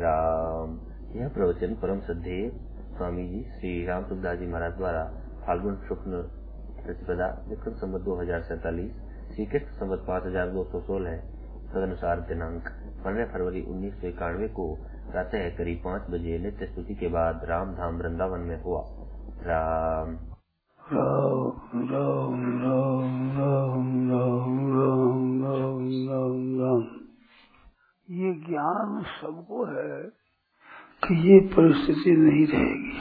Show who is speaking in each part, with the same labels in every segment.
Speaker 1: राम। यह प्रवचन परम श्रद्धेय स्वामी जी श्री राम सुखदास जी महाराज द्वारा फाल्गुन शुक्ल प्रतिपदा विक्रम संवत दो हज़ार सैतालीस श्री कृष्ण संवत पाँच हज़ार दो सौ सोलह तदनुसार दिनांक पंद्रह फरवरी उन्नीस सौ इक्यानवे को प्रातः करीब पाँच बजे नित्य स्तुति के बाद राम धाम वृंदावन में हुआ। राम
Speaker 2: राम राम राम राम राम राम राम राम। ये ज्ञान सबको है कि ये परिस्थिति नहीं रहेगी,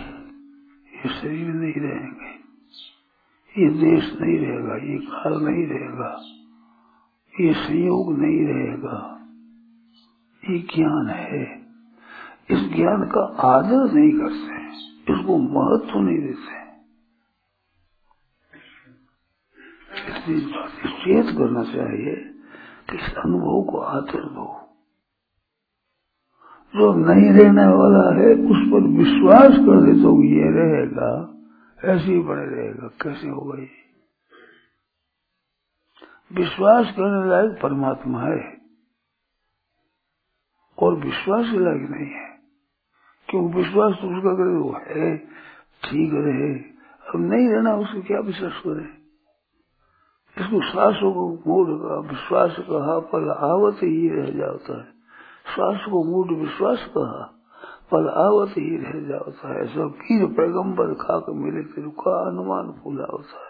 Speaker 2: ये शरीर नहीं रहेंगे, ये देश नहीं रहेगा, ये काल नहीं रहेगा, ये संयोग नहीं रहेगा। ये ज्ञान है। इस ज्ञान का आदर नहीं करते इसको महत्व नहीं देते इसलिए चेत करना चाहिए कि इस अनुभव को आदर दो। जो नहीं रहने वाला है, उस पर विश्वास कर दे तो ये रहेगा, ऐसे ही बने रहेगा। कैसे होगा ये विश्वास करने लायक परमात्मा है, और विश्वास लायक नहीं है। क्यों? विश्वास तो उसका करे, वो है, ठीक रहे। अब नहीं रहना, उसको क्या विश्वास करे? इसको श्वासों को मूड का विश्वास कहा, पर आवत ही रह जाता है। श्वास को, मूड विश्वास कहा। पल आवत ही रह जाता है। सब कीर पैगंबर खाक मिले फिर का अनुमान फूला होता है।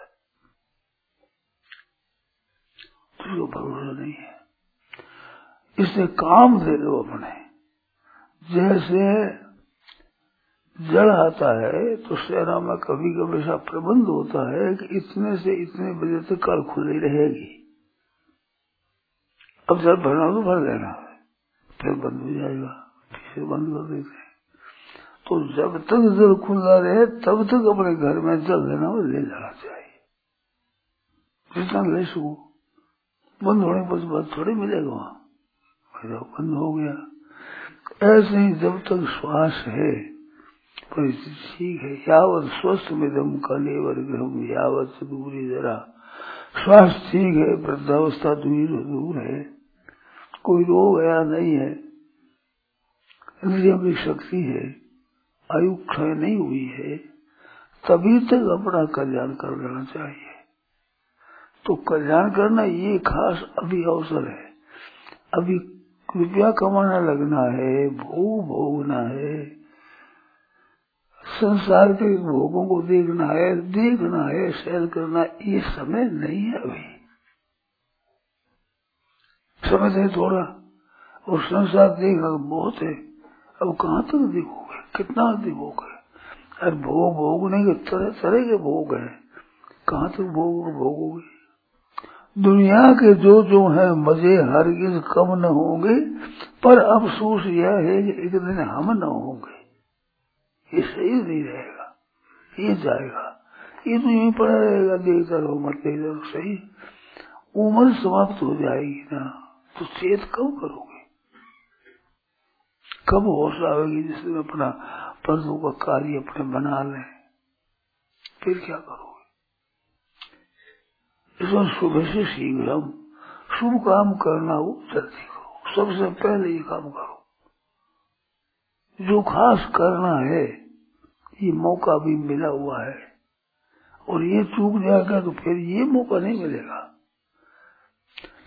Speaker 2: तो भरोसा नहीं है। इससे काम दे दो अपने। जैसे जड़ आता है तो सेना में कभी कभी ऐसा प्रबंध होता है कि इतने से इतने बजे तक कल खुली रहेगी। अब जब भरना तो भर देना। फिर बंद हो जाएगा, फिर बंद कर देते हैं। तो जब तक जल खुला रहे, तब तक अपने घर में जल लेना और ले जाना चाहिए। जितना ले सको। बंद होने पर बात थोड़ी मिलेगा वहाँ। बंद हो गया। ऐसे ही जब तक श्वास है, परिस्थिति ठीक है, यावत स्वस्थ में मिदम कलेवर ग्रह यावत दूरी जरा। स्वास्थ्य ठीक है, वृद्धावस्था दूर दूर है। कोई रोग आया नहीं है। की शक्ति है, आयु क्षय नहीं हुई है, तभी तक अपना कल्याण कर लेना चाहिए। तो कल्याण करना ये खास अभी अवसर है। अभी कृपया कमाना लगना है, भोग भोगना है। संसार के भोगों को देखना है देखना है, सैर करना, ये समय नहीं है अभी। समय है थोड़ा? और संसार देखना बहुत है। अब कहाँ तक देखोगे कितना देखोगे अरे भोग भोगने के तरह तरह के भोग है। कहाँ तक भोग भोगोगे दुनिया के जो जो है, मज़े हर हरगिज कम न होंगे, पर अफसोस यह है कि एक दिन हम न होंगे। ये सही नहीं रहेगा। ये जाएगा। ये तो यही पड़ा रहेगा, देखता रहो मत देखता रहो सही। उम्र समाप्त हो जाएगी ना। तो चेत कब करोगे? कब होश आवेगी जिसमें अपना पर्दों का कार्य अपने बना ले? फिर क्या करोगे? इसमें सुबह से शीघ्र शुभ काम करना हो जल्दी करो सबसे पहले ये काम करो। जो खास करना है, ये मौका भी मिला हुआ है। और ये चूक जाएगा तो फिर ये मौका नहीं मिलेगा।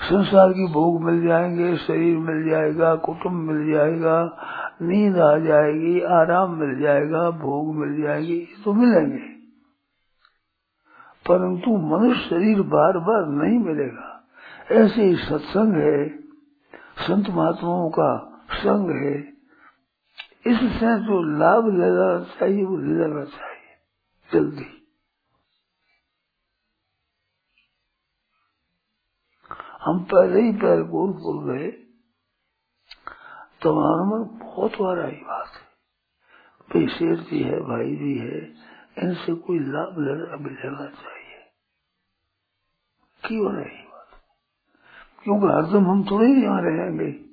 Speaker 2: संसार की भोग मिल जाएँगे, शरीर मिल जाएगा, कुटुंब मिल जाएगा, नींद आ जाएगी, आराम मिल जाएगा, भोग मिल जाएगी तो मिलेंगे। परंतु मनुष्य शरीर बार बार नहीं मिलेगा। ऐसे ही सत्संग है, संत महात्माओं का संग है। इससे जो लाभ ले जाना चाहिए, वो ले जाना चाहिए, जल्दी। हम पहले ही पैर गोरखपुर गए तो हमारे मन बहुत बार आई बात है। भाई, शेर जी है, भाई जी है, इनसे कोई लाभ लेना लेना चाहिए। क्यों नहीं? बात क्योंकि हरदम हम थोड़े ही यहाँ रहेंगे।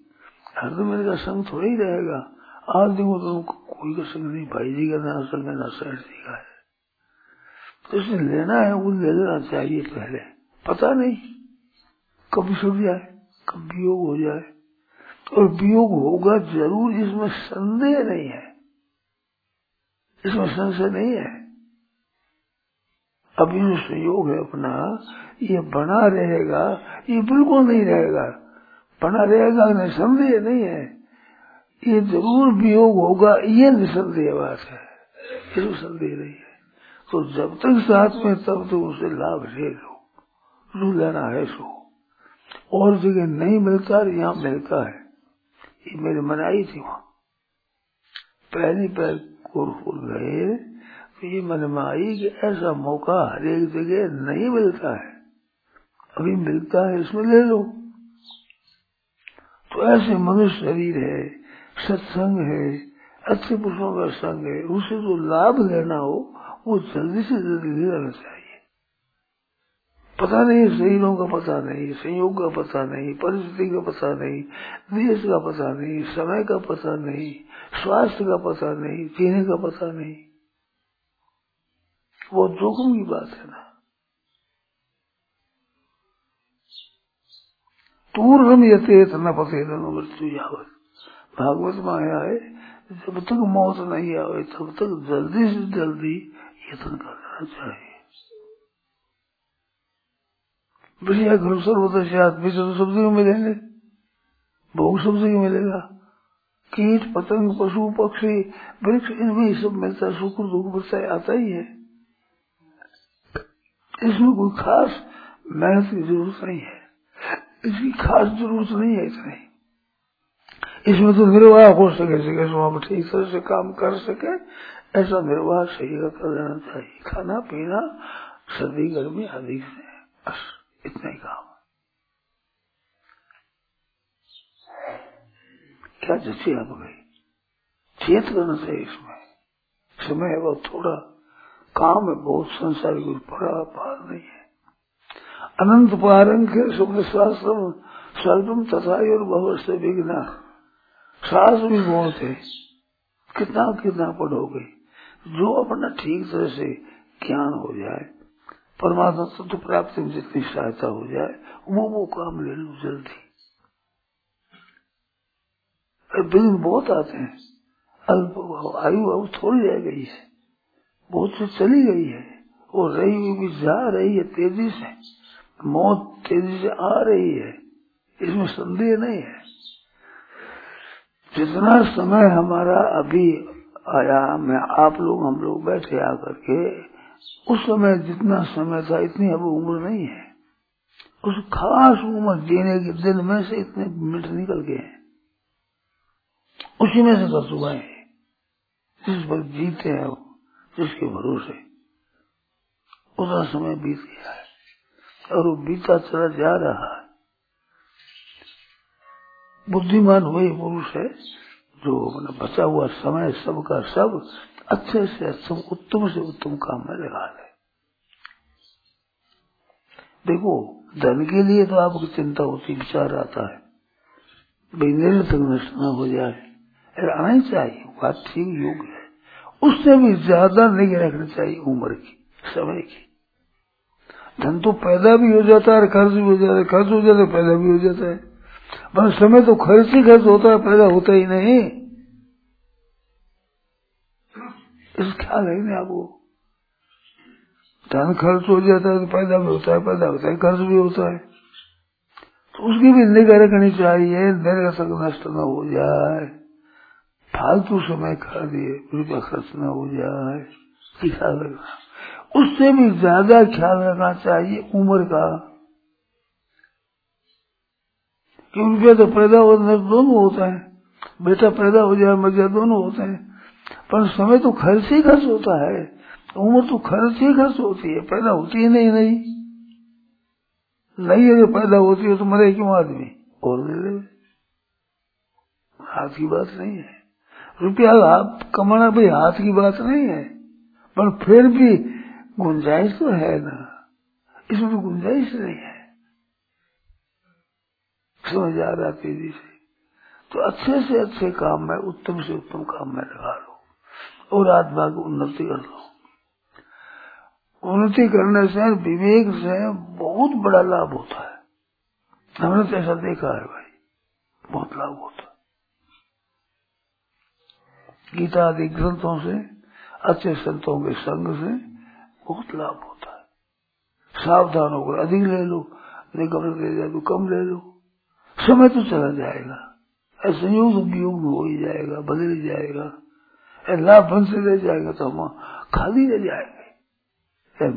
Speaker 2: हरदम इनका संग थोड़ा ही रहेगा। आज देखो तो कोई का संग नहीं, भाई जी का ना संग है, ना सर जी का है। तो इसे लेना है वो ले लेना चाहिए पहले। पता नहीं कब छुट जाए, कब वियोग हो जाए। और वियोग होगा ज़रूर, इसमें संदेह नहीं है। इसमें संशय नहीं है। अभी जो संयोग है अपना, ये बना रहेगा, ये बिल्कुल नहीं रहेगा। बना रहेगा नहीं संदेह नहीं है। ये ज़रूर वियोग होगा, ये निसंदेह बात है इसमें संदेह नहीं है। तो जब तक साथ में तब तो उसे लाभ ले लो। लू लेना है सो और जगह नहीं मिलता यहाँ मिलता है। ये मेरी मनाई थी वहाँ। पहली पैर फूल गए तो ये मन में आई कि ऐसा मौका हर एक जगह नहीं मिलता है। अभी मिलता है, इसमें ले लो। तो ऐसे मनुष्य शरीर है, सत्संग है, अच्छे पुरुषों का संग है, उसे जो लाभ लेना हो, वो जल्दी से जल्दी लेना चाहिए। पता नहीं, शरीरों का पता नहीं, संयोग का पता नहीं, परिस्थिति का पता नहीं, देश का पता नहीं, समय का पता नहीं, स्वास्थ्य का पता नहीं, जीने का पता नहीं। वो जोखिम की बात है ना। पूर्वम यथेत न पते मृत्यु यावत। भागवत में आया है, जब तक मौत नहीं आवे, तब तक जल्दी से जल्दी यत्न करना चाहिए। बढ़िया घर सर्वदशात भी तो सब मिलेंगे भोग सब जगह मिलेगा। कीट, पतंग, पशु, पक्षी, वृक्ष इनमें सब मिलता है। सुख दुख बरसाए आता ही है। इसमें कोई खास मेहनत की ज़रूरत नहीं है। इसकी खास ज़रूरत नहीं है इतनी। इसमें तो निर्वाह हो सके सके वहाँ ठीक तरह से काम कर सके, ऐसा निर्वाह सही का कर लेना चाहिए। खाना, पीना, सर्दी, गर्मी आदि से इतना ही काम। क्या जैसे आप गई? चेत करना चाहिए इसमें। समय है बहुत थोड़ा काम है, बहुत संसार कुछ बड़ा पार नहीं है। अनंत पारंग सुख शास्त्र स्वल्पम तथा और बहुत से विघ्ना। शास्त्र भी बहुत है। कितना कितना पढ़ोगे? जो अपना ठीक तरह से ज्ञान हो जाए परमात्मा तत्व प्राप्ति में जितनी सहायता हो जाए, वो वो काम ले लो जल्दी। दिन बहुत आते हैं। अल्प आयु अब थोड़ी रह गई है। बहुत से चली गई है। और रही हुई भी जा रही है तेज़ी से। मौत तेज़ी से आ रही है। इसमें संदेह नहीं है। जितना समय हमारा अभी आया, मैं आप लोग, हम लोग बैठे आकर के उस समय जितना समय था, इतनी अब उम्र नहीं है। उस खास उम्र जीने के दिन में से इतने मिनट निकल गए हैं। उसी में से दस हुआ है, जिस पर जीते हैं जिसके भरोसे। उतना समय बीत गया है, और वो बीता चला जा रहा है। बुद्धिमान वही पुरुष है जो मतलब बचा हुआ समय, सबका सब अच्छे से अच्छा उत्तम से उत्तम काम में लगा ले। देखो, धन के लिए तो आपको चिंता होती, विचार आता है। भाई नष्ट न हो जाए आना ही चाहिए, बात ठीक योग है। उससे भी ज़्यादा नहीं रखना चाहिए उम्र की, समय की। धन तो पैदा भी हो जाता है, खर्च भी हो जाता है, खर्च हो जाता है पैदा भी हो जाता है। पर समय तो खर्च ही खर्च होता है, पैदा होता ही नहीं। इस ख्याल है नहीं आपको? धन खर्च हो जाता है तो पैदा भी होता है, पैदा होता है, खर्च भी होता है। तो उसकी भी निगह रखनी चाहिए निरसक नष्ट न हो जाए। फालतू समय खा दिए, रुपया खर्च न हो जाए। ख्याल रखना। उससे भी ज़्यादा ख्याल रखना चाहिए उम्र का। कि रुपया तो पैदा हो दोनों होता है। बेटा पैदा हो जाए, मर जाए, दोनों होते हैं। पर समय तो खर्च ही खर्च होता है। उम्र तो खर्च ही खर्च होती है। पैदा होती ही नहीं नहीं। नहीं, अगर पैदा होती है तो मरे क्यों आदमी? और ले ले हाथ की बात नहीं है। रुपया आप कमाना भाई हाथ की बात नहीं है। पर फिर भी गुंजाइश तो है ना। इसमें गुंजाइश नहीं है। समझ आ रहा तेज़ी से? तो अच्छे से अच्छे काम में, उत्तम से उत्तम काम में लगा लो और आत्मा की उन्नति कर लो। उन्नति करने से, विवेक से बहुत बड़ा लाभ होता है। हमने तो ऐसा देखा है भाई, बहुत लाभ होता है। गीता आदि ग्रंथों से, अच्छे संतों के संग से बहुत लाभ होता है। सावधान होकर अधिक ले लो निगम ले जाए तो कम ले लो। समय तो चला जाएगा। संयोग उपयोग हो ही जाएगा, बदल ही जाएगा। लाभ बन से ले जाएगा तो हम खाली रह जाएँगे।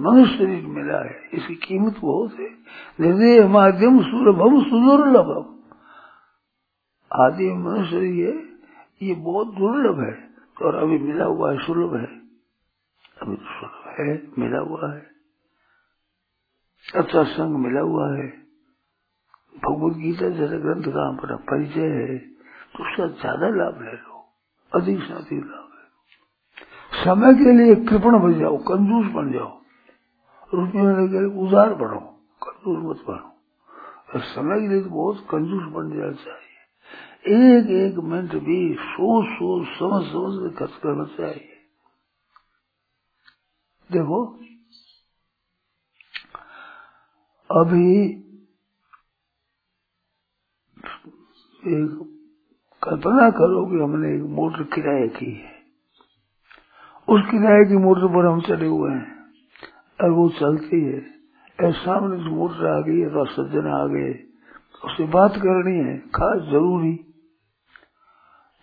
Speaker 2: मनुष्य शरीर मिला है, इसकी कीमत बहुत है। निर्दय माध्यम सुलभम सुदुर्लभम। आदि मनुष्य ये ये बहुत दुर्लभ है, और अभी मिला हुआ है, सुलभ है। अभी तो सुलभ है, मिला हुआ है। अच्छा संग मिला हुआ है। भगवत गीता जैसे ग्रंथ का हमारा परिचय है तो उसका ज़्यादा लाभ ले लो, अधिक से अधिक लाभ ले लो। समय के लिए कृपण बन जाओ, कंजूस बन जाओ। रुपये लगे उदार बढ़ो कंजूस मत बनो समय के लिए तो बहुत कंजूस बन जाना चाहिए। एक एक मिनट भी सोच सोच समझ समझ के खर्च करना चाहिए। देखो, अभी एक कल्पना करो कि हमने एक मोटर किराए की है। उस किराए की मोटर पर हम चले हुए हैं। और वो चलती है। और सामने जो मोटर आ गई तो सज्जन आ गए। उससे बात करनी है, खास ज़रूरी।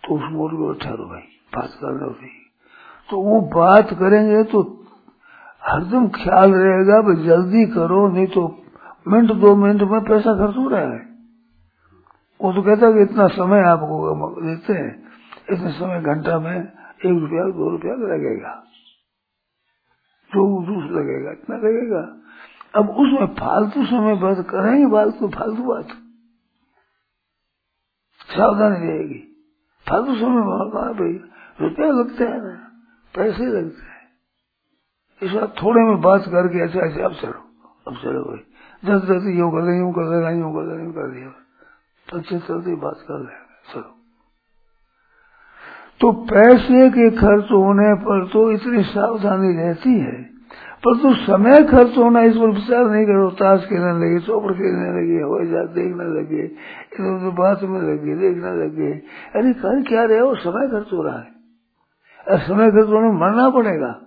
Speaker 2: तो उस मोटर को ठहरो भाई, बात करना भाई तो वो बात करेंगे तो हरदम ख्याल रहेगा भाई जल्दी करो, नहीं तो मिनट, दो मिनट में पैसा खर्च हो रहा है। वो तो कहता है कि इतना समय आपको देते हैं, इतने समय घंटा में एक रुपया, दो रुपया लगेगा। जो दूस लगेगा, इतना लगेगा। अब उसमें फालतू समय बात करेंगे फालतू फालतू बात। सावधानी रहेगी। फालतू समय कहा भाई, रुपया लगते हैं ना, पैसे लगते हैं। इस बात थोड़े में बात करके ऐसे ऐसे अब चलो अब चलो भाई। जल्द जल्दी यूँ कर यूँ कर देगा यूँ कर देगा यूँ कर दिया अच्छे चलते बात कर लेंगे चलो। तो पैसे के खर्च होने पर तो इतनी सावधानी रहती है, पर तो समय खर्च होना इस पर विचार नहीं करो। ताश खेलने लगे, चौपड़ खेलने लगे, हवाई जहाज़ देखने लगे इधर उधर बात में लगे, देखने लगे। अरे कर क्या रहे हो? समय खर्च हो रहा है। अरे, समय खर्च होने मरना पड़ेगा।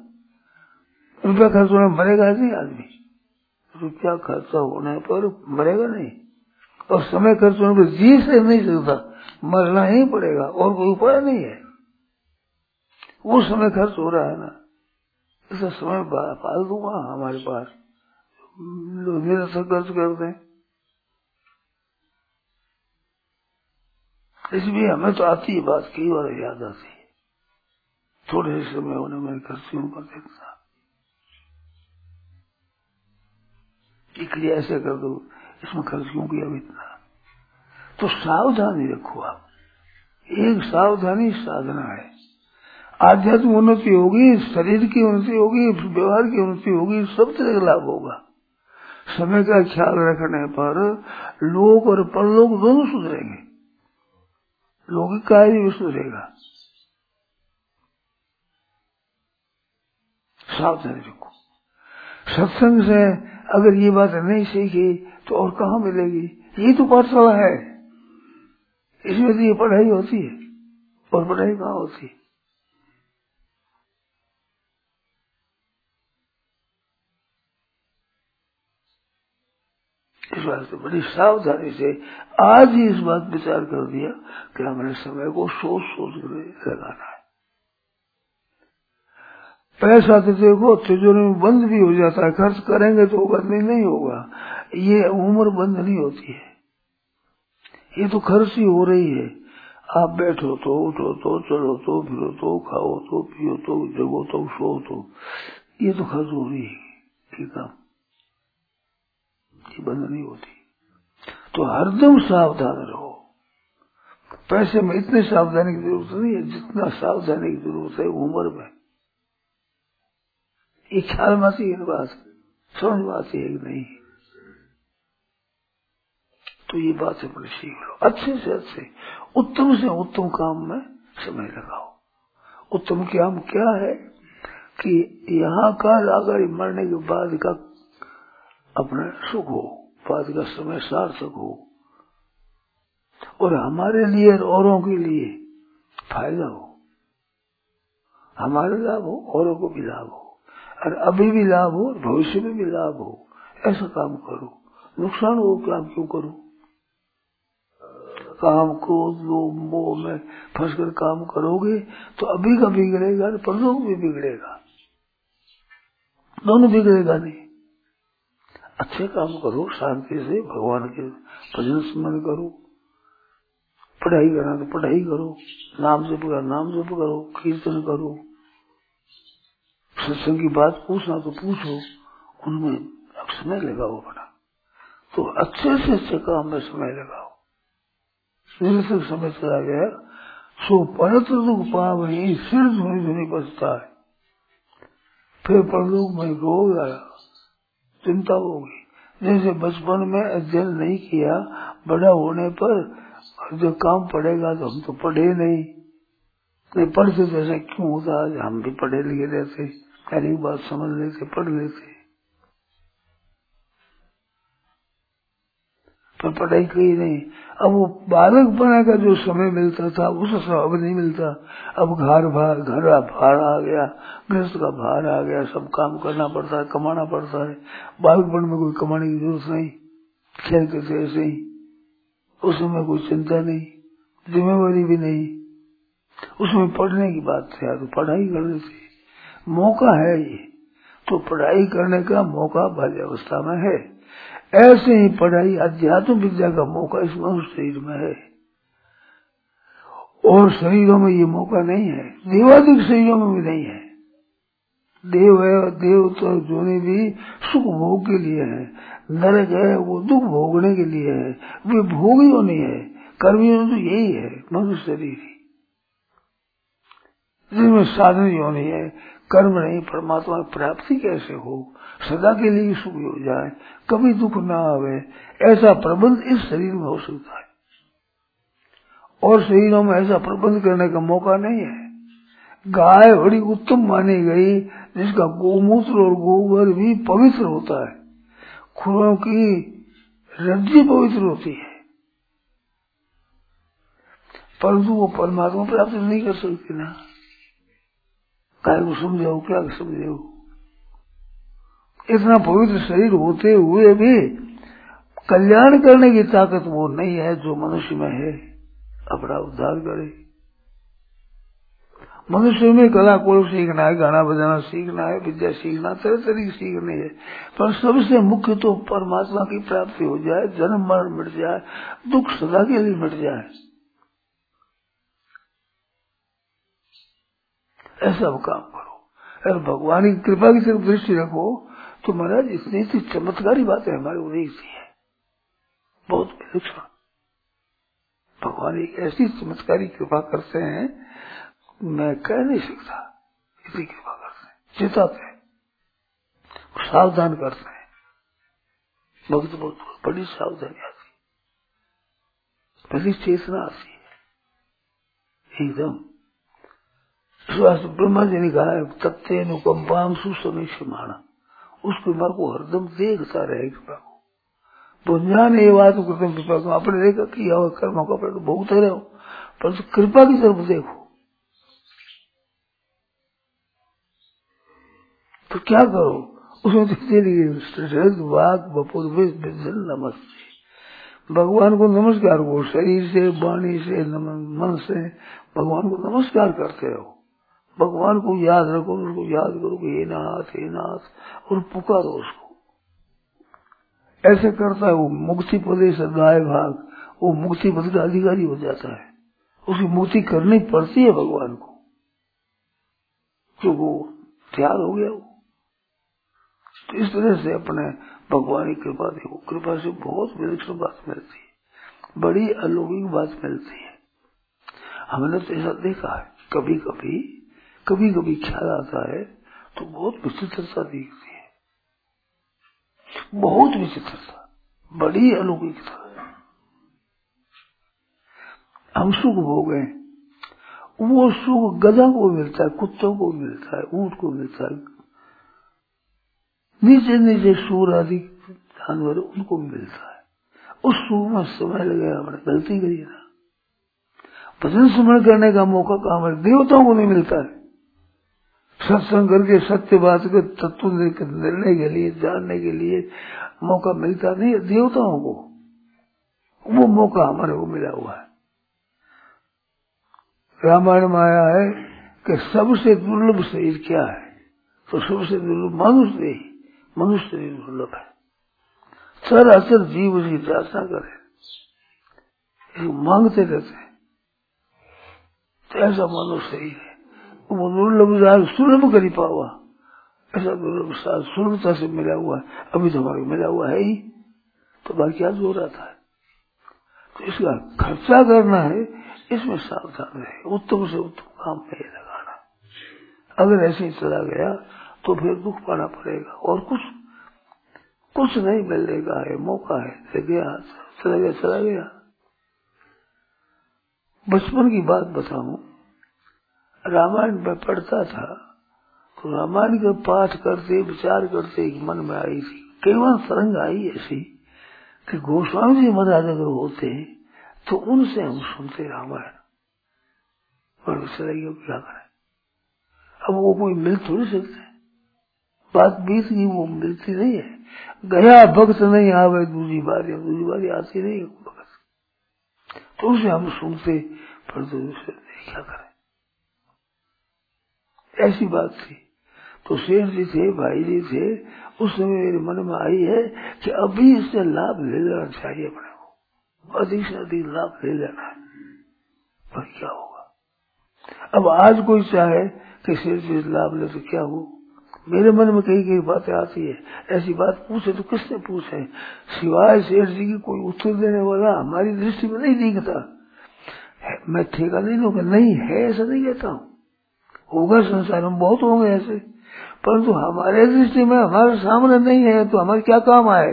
Speaker 2: रुपया खर्च होने मरेगा नहीं आदमी। रुपया खर्चा होने पर मरेगा नहीं। और समय खर्च होने पर जी से नहीं सकता मरना ही पड़ेगा, और कोई उपाय नहीं है। वो समय खर्च हो रहा है ना, ऐसा समय फालतू वहाँ हमारे पास। लोग खर्च करते हैं। इसलिए हमें तो आती है बात, कई बार याद आती है। थोड़े समय होने में खर्च क्यों कर देता क्रिया ऐसे कर दो। इसमें खर्च क्यों किया इतना। तो सावधानी रखो आप। एक सावधानी साधना है। आध्यात्मिक उन्नति होगी, शरीर की उन्नति होगी, व्यवहार की उन्नति होगी, सब तरह का लाभ होगा। समय का ख्याल रखने पर लोग और परलोक दोनों सुधरेंगे। लौकिक कार्य भी सुधरेगा। सावधानी रखो। सत्संग से अगर ये बात नहीं सीखी तो और कहा मिलेगी? ये तो पाठशाला है। इसमें तो ये पढ़ाई होती है। और पढ़ाई कहाँ होती है? इस बात से बड़ी सावधानी से आज ही इस बात विचार कर दिया कि हमारे समय को सोच सोच कर लगाना पैसा तो देखो, तिजोरी में बंद भी हो जाता है, खर्च करेंगे तो बंद नहीं होगा। ये उम्र बंद नहीं होती है। ये तो खर्च ही हो रही है। आप बैठो तो उठो तो चलो तो फिरो तो खाओ तो पियो तो जगो तो सो तो। ये तो खर्च हो रही है, ठीक है? बंद नहीं होती। तो हरदम सावधान रहो। पैसे में इतनी सावधानी की ज़रूरत नहीं है, जितना सावधानी की ज़रूरत है, उम्र में। ये ख्याल में आती है बात समझ में आती है नहीं तो ये बात है बड़ी सीख लो। अच्छे से अच्छे, उत्तम से उत्तम काम में समय लगाओ। उत्तम काम क्या है कि यहाँ का अगर मरने के बाद का अपना सुख हो, बाद का समय सार्थक हो। और हमारे लिए और औरों के लिए फ़ायदा हो। हमारे लाभ हो, औरों को भी लाभ हो। और अभी भी लाभ हो भविष्य में भी लाभ हो। ऐसा काम करो। नुकसान हो क्या क्यों करो? काम क्रोध, लोभ, मोह में फंस कर काम करोगे तो अभी का बिगड़ेगा और परलोक भी बिगड़ेगा। दोनों बिगड़ेगा नहीं। अच्छे काम करो, शांति से भगवान के भजन स्मरण करो। पढ़ाई करना तो पढ़ाई करो। नाम जप कर, नाम जप करो, कीर्तन करो। सत्संग की बात पूछना तो पूछो, उनमें अब समय लगाओ बड़ा। तो अच्छे से अच्छे काम में समय लगाओ। निरसक समय चला गया, सो परत दुख पा वही सिर धोनी धोनी बचता है फिर परलोक में रोग आया, चिंता होगी जैसे बचपन में अध्ययन नहीं किया, बड़ा होने पर जो काम पड़ेगा तो हम तो पढ़े नहीं। पढ़ते तो ऐसा क्यों होता है हम भी पढ़े लिखे रहते। हर बात समझ लेते, पढ़ लेते। पर पढ़ाई कही नहीं। अब वो बालक बना का जो समय मिलता था, उस समय अब नहीं मिलता। अब घर भार घर भार आ गया, गृहस्थ का भार आ गया, सब काम करना पड़ता है, कमाना पड़ता है। बालकपन में कोई कमाने की ज़रूरत नहीं। खेल करते ऐसे ही। उस समय कोई चिंता नहीं, जिम्मेवारी भी नहीं। उसमें पढ़ने की बात थी तो पढ़ाई करने से मौका है ये। तो पढ़ाई करने का मौका बाल्यावस्था में है। ऐसे ही पढ़ाई अध्यात्म विद्या का मौका इस मनुष्य शरीर में है। और शरीरों में ये मौका नहीं है। देवाधिक शरीरों में भी नहीं है। देव है और देव तो जो भी सुख भोग के लिए है। नरक है, वो दुख भोगने के लिए है। वे भोगियों नहीं है। कर्मियों तो यही है, मनुष्य शरीर जिसमें साधन योनि है कर्म नहीं, परमात्मा की प्राप्ति कैसे हो? सदा के लिए सुख हो जाए, कभी दुख ना आवे। ऐसा प्रबंध इस शरीर में हो सकता है। और शरीरों में ऐसा प्रबंध करने का मौका नहीं है। गाय बड़ी उत्तम मानी गई, जिसका गोमूत्र और गोबर भी पवित्र होता है। खुरों की रज्जी पवित्र होती है। परंतु वो परमात्मा प्राप्त नहीं कर सकती ना। काय को समझाओ क्या समझाओ इतना पवित्र शरीर होते हुए भी कल्याण करने की ताकत वो नहीं है जो मनुष्य में है। अपना उद्धार करे। मनुष्य में कला को सीखना है, गाना बजाना सीखना है, विद्या सीखना तरह तरह की सीखनी है। पर सबसे मुख्य तो परमात्मा की प्राप्ति हो जाए, जन्म मरण मिट जाए, दुख सदा के लिए मिट जाए। ऐसा वो काम करो। अगर भगवान की कृपा की तरफ़ दृष्टि रखो। तो महाराज, इतनी सी चमत्कारी बातें हमारे उदय सी है बहुत विलक्षण। भगवान एक ऐसी चमत्कारी कृपा करते हैं, मैं कह नहीं सकता इतनी कृपा करते हैं। चेताते हैं। सावधान करते हैं। भक्त बहुत बड़ी सावधानी आती बड़ी चेतना आती है। एकदम। ब्रह्मा जी ने कहा है तत्व अनुकंपाम सुसमीक्ष माना उस कृपा को हरदम देखता रहे कृपा को। बुझान ये बात कृपा को अपने देखा कि हुआ कर्मों का भोगते रहो पर कृपा की तरफ़ देखो। तो क्या करो? उसमें तो वाक बपुर नमस्ते। भगवान को नमस्कार करो, शरीर से, वाणी से मन से। भगवान को नमस्कार करते रहो। भगवान को याद रखो उसको याद करो कि हे नाथ हे नाथ, और पुकारो उसको। ऐसे करता है वो मुक्ति प्रदेश गाय भाग, वो मुक्ति पद का अधिकारी हो जाता है। उसकी मुक्ति करनी पड़ती है भगवान को। क्यों वो तैयार हो गया वो। तो इस तरह से अपने भगवान की कृपा देखो कृपा से बहुत विलक्षण बात मिलती है। बड़ी अलौकिक बात मिलती है। हमने तो ऐसा देखा है कभी कभी कभी कभी ख्याल आता है तो बहुत विचित्रता दिखती है। बहुत विचित्रता, बड़ी अलौकिकता है। हम सुख भोगे वो सुख गधा को मिलता है, कुत्तों को मिलता है, ऊँट को मिलता है। नीचे नीचे सूर आदि जानवर उनको मिलता है। उस सुख में समय लगेगा हमने गलती करी ना। भजन स्मरण करने का मौका कहा देवताओं को नहीं मिलता है। सत्संग करके सत्य बात को तत्व निर्णय के लिए, जानने के लिए मौका मिलता नहीं देवताओं को। वो मौका हमारे को मिला हुआ है। रामायण में आया है कि सबसे दुर्लभ शरीर क्या है? तो सबसे दुर्लभ मनुष्य ही मनुष्य शरीर दुर्लभ है। सर असर जीव उसकी प्रार्थना करे। मांगते रहते तो ऐसा मनुष्य ही है। वो दुर्लभ सुलभ करी पावा ऐसा दुर्लभ सुलभता से मिला हुआ है। अभी तो हमारे मिला हुआ है ही। तो बाकी क्या ज़ोर आता है तो इसका खर्चा करना है, इसमें सावधान रहे। उत्तम से उत्तम काम में लगाना। अगर ऐसे ही चला गया तो फिर दुख पाना पड़ेगा। और कुछ कुछ नहीं मिलने का है, मौका है। गया, चला गया चला गया। बचपन की बात बताऊँ रामायण में पढ़ता था तो रामायण के पाठ करते, विचार करते, एक मन में आई थी। बार तरंग आई ऐसी कि गोस्वामी जी महाराज अगर होते तो उनसे हम सुनते रामायण। और चले क्या करें? अब वो कोई मिल थोड़ी सकते बात बीत गई, वो मिलती नहीं है। गया भक्त नहीं आवे दूसरी बार या दूसरी बार आती नहीं है। भक्त तो उसे हम सुनते पर दूसरे क्या करें? ऐसी बात थी। तो शेर जी थे, भाई जी थे, उस समय मेरे मन में आई है कि अभी इससे लाभ ले लेना चाहिए अपने को। अधिक से अधिक लाभ ले लेना पर क्या होगा? अब आज कोई चाहे कि शेर जी लाभ ले तो क्या हो? मेरे मन में कई कई बातें आती है। ऐसी बात पूछे तो किसने पूछे? सिवाय शेर जी की कोई उत्तर देने वाला हमारी दृष्टि में नहीं दिखता। मैं ठेका नहीं लूँगा नहीं, है ऐसा नहीं कहता हूँ। होगा संसार में, बहुत होंगे ऐसे। परंतु हमारे दृष्टि में हमारे सामने नहीं है तो हमारे क्या काम आए?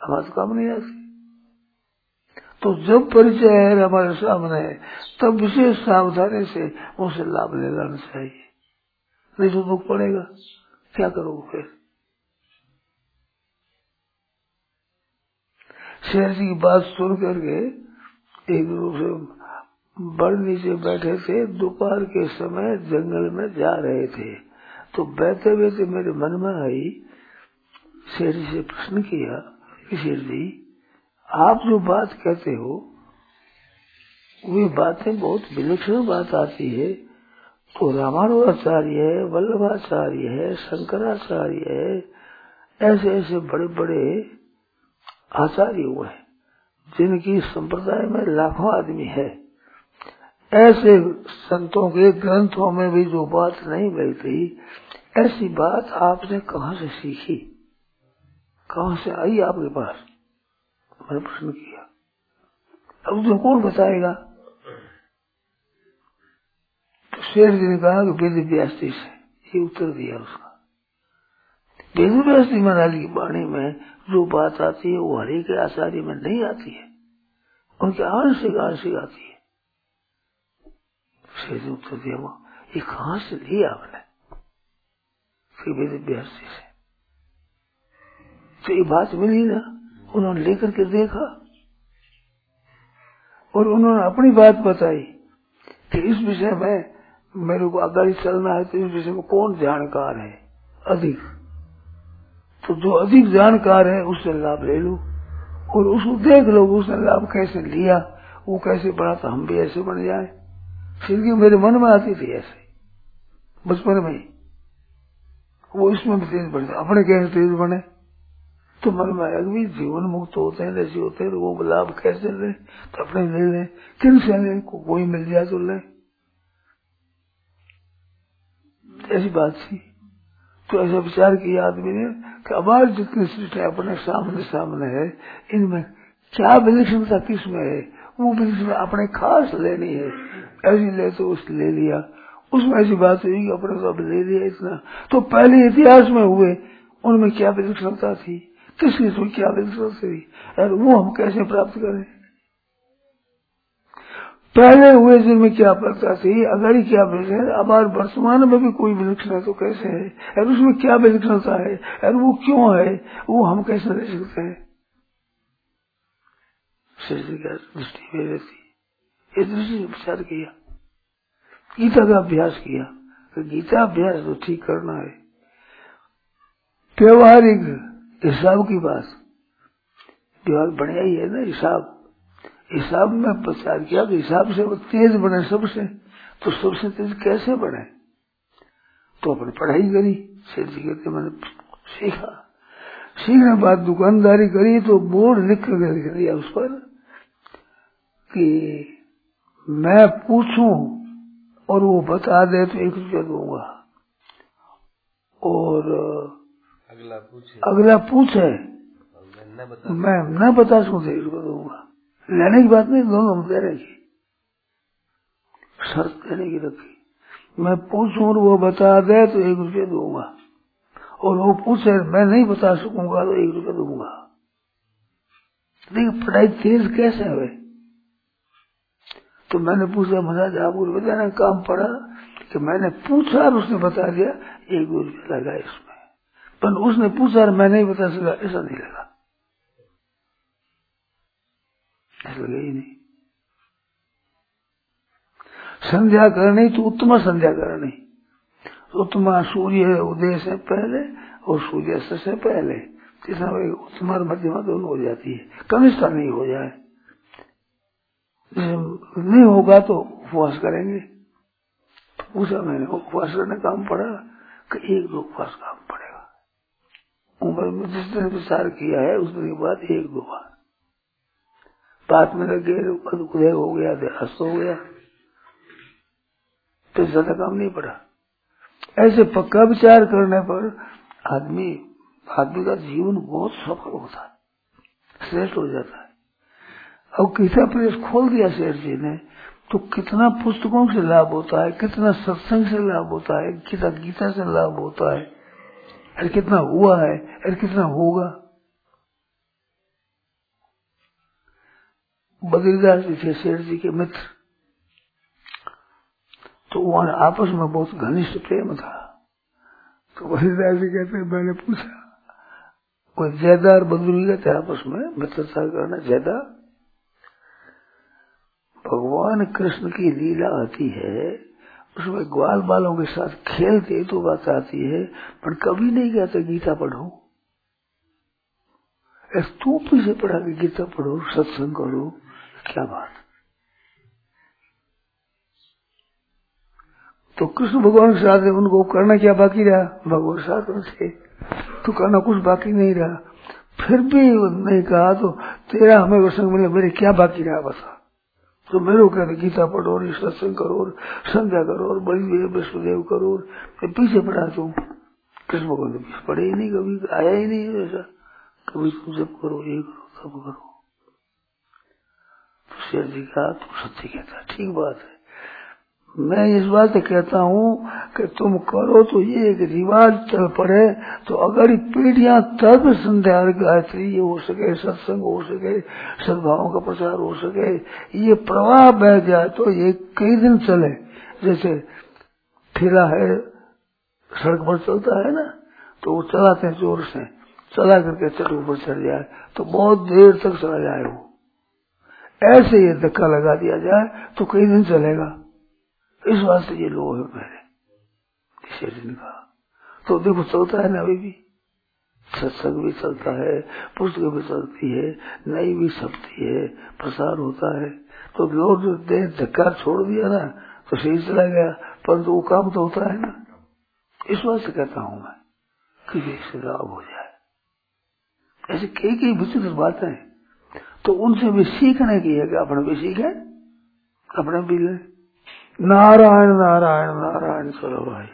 Speaker 2: हमारे तो काम नहीं आते तो जब परिचय है हमारे सामने है तब विशेष सावधानी से उसे लाभ ले लेना चाहिए। नहीं तो दुख पड़ेगा। क्या करोगे फिर? शेर जी की बात सुन करके एक दूसरे बड़ नीचे बैठे थे, दोपहर के समय जंगल में जा रहे थे। तो बैठे बैठे मेरे मन में आई, शेर जी से प्रश्न किया शेर जी, आप जो बात कहते हो, वे बातें बहुत विलक्षण बात आती है। तो रामानुजाचार्य है, वल्लभाचार्य है, शंकराचार्य है ऐसे ऐसे बड़े बड़े आचार्य हुए हैं, जिनकी संप्रदाय में लाखों आदमी है। ऐसे संतों के ग्रंथों में भी जो बात नहीं मिलती ऐसी बात आपने कहा से सीखी? कहा से आई आपके पास? मैंने प्रश्न किया। अब तो कौन बताएगा? तो शेर जी ने कहा कि वेद व्यास से। ये उत्तर दिया उसका। वेद व्यास महाराज की वाणी में जो बात आती है, वो हरे के आचार्य में नहीं आती है। उनके आंशिक आंशिक आती है। उत्तर दिया वो ये कहा से लिया आपने? फिर वेद व्यास से। तो ये बात मिली ना, उन्होंने लेकर के देखा। और उन्होंने अपनी बात बताई कि इस विषय में मेरे को आगे चलना है तो इस विषय में कौन जानकार है? अधिक। तो जो अधिक जानकार है, उससे लाभ ले लो। और उसको देख लो, उसने लाभ कैसे लिया, वो कैसे बढ़ा तो हम भी ऐसे बन जाए। फिर मेरे मन में आती थी ऐसे। बचपन में वो इसमें भी तेज बढ़ अपने कैसे तेज बने। तो मन में आया भी जीवन मुक्त होते हैं, ऐसे होते हैं तो वो लाभ कैसे ले? तो अपने ले ले। किन से ले? को कोई मिल जाए तो ले। ऐसी बात थी। तो ऐसा विचार किया आदमी ने कि अब जितनी सृष्टि अपने सामने सामने है, इनमें क्या विलक्षणता किसमें है? वो विलक्षण अपने खास लेनी है, ऐसी ले तो उस ले लिया। उसमें ऐसी बात हुई कि अपने को ले लिया इतना। तो पहले इतिहास में हुए, उनमें क्या विलक्षणता थी? किस किसकी तो क्या विलक्षणता थी? और वो हम कैसे प्राप्त करें? पहले हुए जिनमें क्या पड़ता थी? अगर ही क्या विलक्षण? अब आज वर्तमान में भी कोई विलक्षण तो कैसे है? और उसमें क्या विलक्षणता है? और वो क्यों है? वो हम कैसे ले सकते हैं? शरीर का दृष्टि में रहती दृष्टि से विचार किया। गीता का अभ्यास किया। तो गीता अभ्यास तो ठीक करना है। व्यवहारिक हिसाब की बात। व्यवहार बढ़िया ही है ना हिसाब। हिसाब में प्रचार किया तो हिसाब से वो तेज बने सबसे। तो सबसे तेज कैसे बने? तो अपनी पढ़ाई करी, सेठ जी कहते, मैंने सीखा। सीखने बाद दुकानदारी करी तो बोर्ड लिख कर लिख दिया उस पर। कि मैं पूछूँ और वो बता दे तो एक रुपया दूँगा। और
Speaker 1: अगला पूछे।
Speaker 2: अगला पूछे।
Speaker 1: मैं न बता
Speaker 2: सकूँ तो एक रुपया दूँगा। लेने की बात नहीं दोनों देने की शर्त देने की रखी। मैं पूछूँ और वो बता दे तो एक रुपया दूँगा। और वो पूछे मैं नहीं बता सकूँगा तो एक रुपया दूँगा। देखिए पढ़ाई तेज कैसे हुए? तो मैंने पूछा, महाराज आपको बताना, काम पड़ा? कि मैंने पूछा और उसने बता दिया, एक रुपया लगा इसमें। पर उसने पूछा और मैं नहीं बता सका, ऐसा नहीं लगा। ऐसा लगा ही नहीं। संध्या करनी तो उत्तम संध्या करनी उत्तमा सूर्य उदय से पहले और सूर्यास्त से पहले। तीसरा उत्तम और मध्यमा दोनों हो जाती है। कनिष्ठ नहीं हो जाए। नहीं होगा तो उपवास करेंगे। पूछा मैंने उपवास करने काम पड़ा कि एक दो उपवास काम पड़ेगा। उम्र में जिस दिन विचार किया है उस दिन के बाद एक दो बार। बात में लगे उदय हो गया अस्त हो गया। तो ज़्यादा काम नहीं पड़ा। ऐसे पक्का विचार करने पर आदमी आदमी का जीवन बहुत सफल होता है, श्रेष्ठ हो जाता है। अब गीता प्रेस खोल दिया शेर जी ने तो कितना पुस्तकों से लाभ होता है, कितना सत्संग से लाभ होता है, कितना गीता से लाभ होता है, और कितना हुआ है, और कितना होगा। बद्रीदास जी थे शेर जी के मित्र तो वहाँ आपस में बहुत घनिष्ठ प्रेम था। तो बद्रीदास जी कहते मैंने पूछा, कोई जैदा और बद्री कहते आपस में, मित्रता करना जैदा भगवान कृष्ण की लीला आती है, उसमें ग्वाल बालों के साथ खेलते तो बात आती है, पर कभी नहीं कहते, गीता पढ़ो। तू पीछे पढ़ा के गीता पढ़ो, सत्संग करो, क्या बात। तो कृष्ण भगवान के साथ उनको करना क्या बाकी रहा? भगवान साथ उनसे तो करना कुछ बाकी नहीं रहा। फिर भी नहीं कहा तो तेरा हमें प्रसंग मिले मेरे क्या बाकी रहा बता? तो मेरे को कहते, गीता पढ़ो और सत्संग करो, और संध्या करो, और बलदेव विष्णुदेव करो मैं पीछे पढ़ा तू कृष्ण भगवान तो पीछे पढ़े ही नहीं, कभी आया ही नहीं वैसा कभी तुम जब करो, ये करो तब करो। तो शेर जी कहा तुम सत्य कहता ठीक बात है। मैं इस बात कहता हूँ कि तुम करो तो ये एक रिवाज चल पड़े। तो अगर पीढ़ियाँ तब संध्या गायत्री ये हो सके, सत्संग हो सके, सद्भावों का प्रचार हो सके। ये प्रवाह बह जाए तो ये कई दिन चले। जैसे ठेला है, सड़क पर चलता है ना तो वो चलाते हैं ज़ोर से। चला करके चट ऊपर चढ़ जाए तो बहुत देर तक चला जाए वो। ऐसे ये धक्का लगा दिया जाए तो कई दिन चलेगा। इस वास्ते ये लोग है मेरे। शेर ने कहा तो देखो, चलता है ना अभी भी। सत्संग भी चलता है, पुस्तक भी चलती है, नई भी छपती है, प्रसार होता है। तो लोग देह धक्का छोड़ दिया ना तो सही चला गया, परंतु वो काम तो होता है ना। इस वास्ते कहता हूँ मैं कि इससे लाभ हो जाए। ऐसे कई कई विचित्र बातें तो उनसे भी सीखने की है कि अपने भी सीखे अपने भी लें। नारायण नारायण नारायण सरो भाई।